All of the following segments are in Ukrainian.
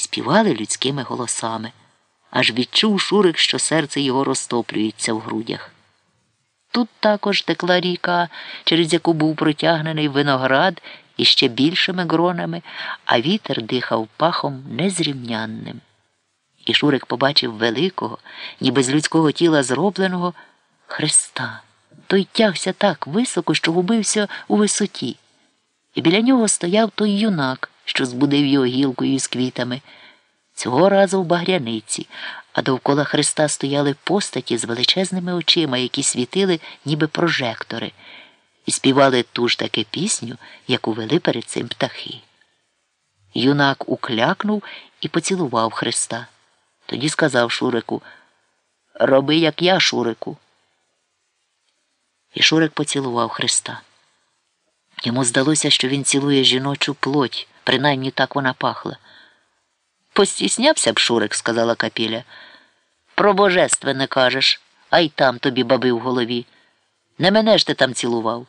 і співали людськими голосами. Аж відчув Шурик, що серце його розтоплюється в грудях. Тут також текла ріка, через яку був протягнений виноград іще більшими гронами, а вітер дихав пахом незрівнянним. І Шурик побачив великого, ніби з людського тіла зробленого Христа. Той тягся так високо, що губився у висоті. І біля нього стояв той юнак, що збудив його гілкою з квітами. Цього разу в багряниці, а довкола Христа стояли постаті з величезними очима, які світили, ніби прожектори, і співали ту ж таки пісню, яку вели перед цим птахи. Юнак уклякнув і поцілував Христа. Тоді сказав Шурику Роби, як я, Шурику. І Шурик поцілував Христа. Йому здалося, що він цілує жіночу плоть, принаймні так вона пахла. Постіснявся б Шурик, сказала Капіля. Про божественне кажеш, а й там тобі баби в голові. Не мене ж ти там цілував.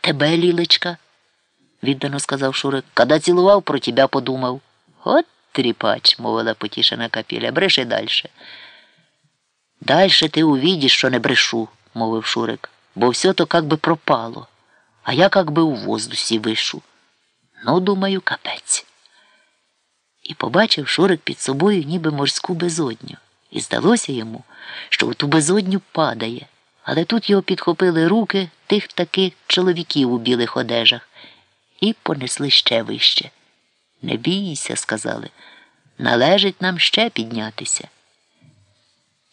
Тебе, лілечка, віддано сказав Шурик. Когда цілував, про тебе подумав. От тріпач, мовила потішена Капіля, бреши дальше. Дальше ти увидиш, що не брешу, мовив Шурик, бо все то как би пропало, а я как би у воздусі вишу. Ну, думаю, капець. І побачив Шурик під собою ніби морську безодню. І здалося йому, що в ту безодню падає, але тут його підхопили руки тих таких чоловіків у білих одежах і понесли ще вище. Не бійся, сказали, належить нам ще піднятися.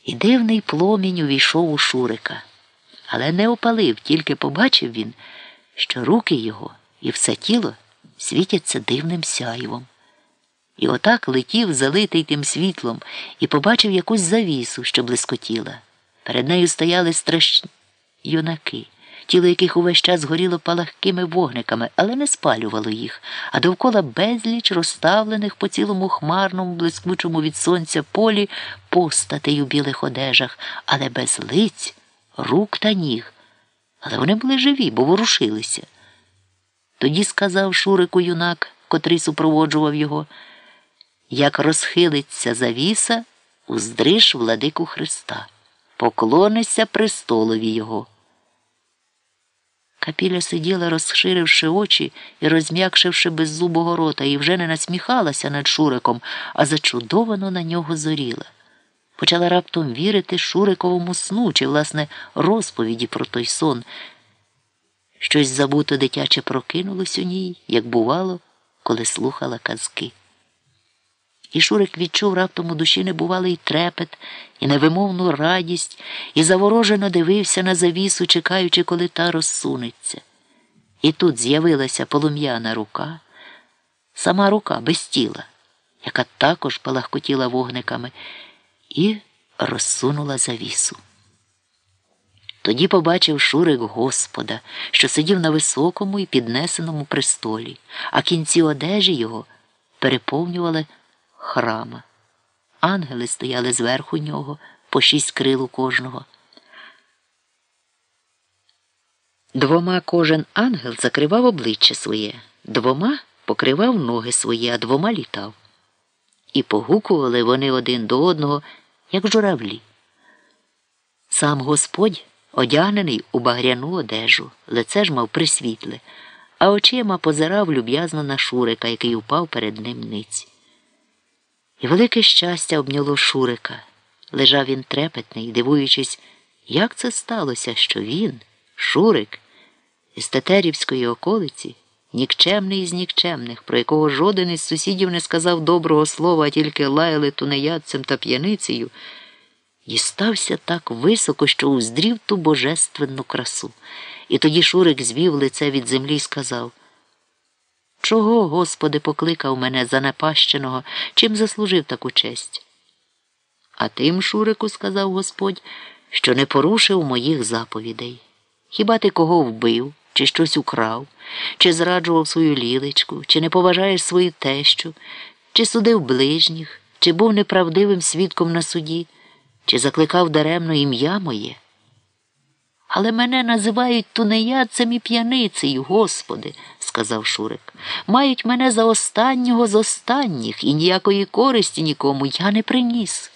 І дивний пломінь увійшов у Шурика, але не опалив, тільки побачив він, що руки його і все тіло світяться дивним сяйвом. І отак летів, залитий тим світлом, і побачив якусь завісу, що блискотіла. Перед нею стояли страшні юнаки, тіло яких увесь час горіло палахкими вогниками, але не спалювало їх, а довкола безліч розставлених по цілому хмарному, блискучому від сонця полі постатей у білих одежах, але без лиць, рук та ніг. Але вони були живі, бо ворушилися. Тоді сказав Шурику юнак, котрий супроводжував його. Як розхилиться завіса, уздриш владику Христа, поклонися престолові Його. Капіля сиділа, розширивши очі і розм'якшивши беззубого рота, і вже не насміхалася над Шуриком, а зачудовано на нього зоріла. Почала раптом вірити Шуриковому сну чи, власне, розповіді про той сон. Щось забуто дитяче прокинулось у ній, як бувало, коли слухала казки. І Шурик відчув раптом у душі небувалий трепет і невимовну радість, і заворожено дивився на завісу, чекаючи, коли та розсунеться. І тут з'явилася полум'яна рука, сама рука без тіла, яка також палахкотіла вогниками, і розсунула завісу. Тоді побачив Шурик Господа, що сидів на високому і піднесеному престолі, а кінці одежі його переповнювали храма. Ангели стояли зверху нього, по шість крил у кожного. Двома кожен ангел закривав обличчя своє, двома покривав ноги свої, а двома літав. І погукували вони один до одного, як журавлі. Сам Господь одягнений у багряну одежу, лице ж мав присвітле, а очима позирав люб'язно на Шурика, який упав перед ним ниць. І велике щастя обняло Шурика. Лежав він трепетний, дивуючись, як це сталося, що він, Шурик, із Тетерівської околиці, нікчемний із нікчемних, про якого жоден із сусідів не сказав доброго слова, а тільки лаяли тунеядцем та п'яницею, дістався так високо, що уздрів ту божественну красу. І тоді Шурик звів лице від землі і сказав Чого, Господи, покликав мене занепащеного, чим заслужив таку честь? А тим, Шурику, сказав Господь, що не порушив моїх заповідей. Хіба ти кого вбив, чи щось украв, чи зраджував свою лілечку, чи не поважаєш свою тещу, чи судив ближніх, чи був неправдивим свідком на суді, чи закликав даремно ім'я моє? Але мене називають тунеядцем і п'яницею, Господи, сказав Шурик. Мають мене за останнього з останніх, і ніякої користі нікому я не приніс.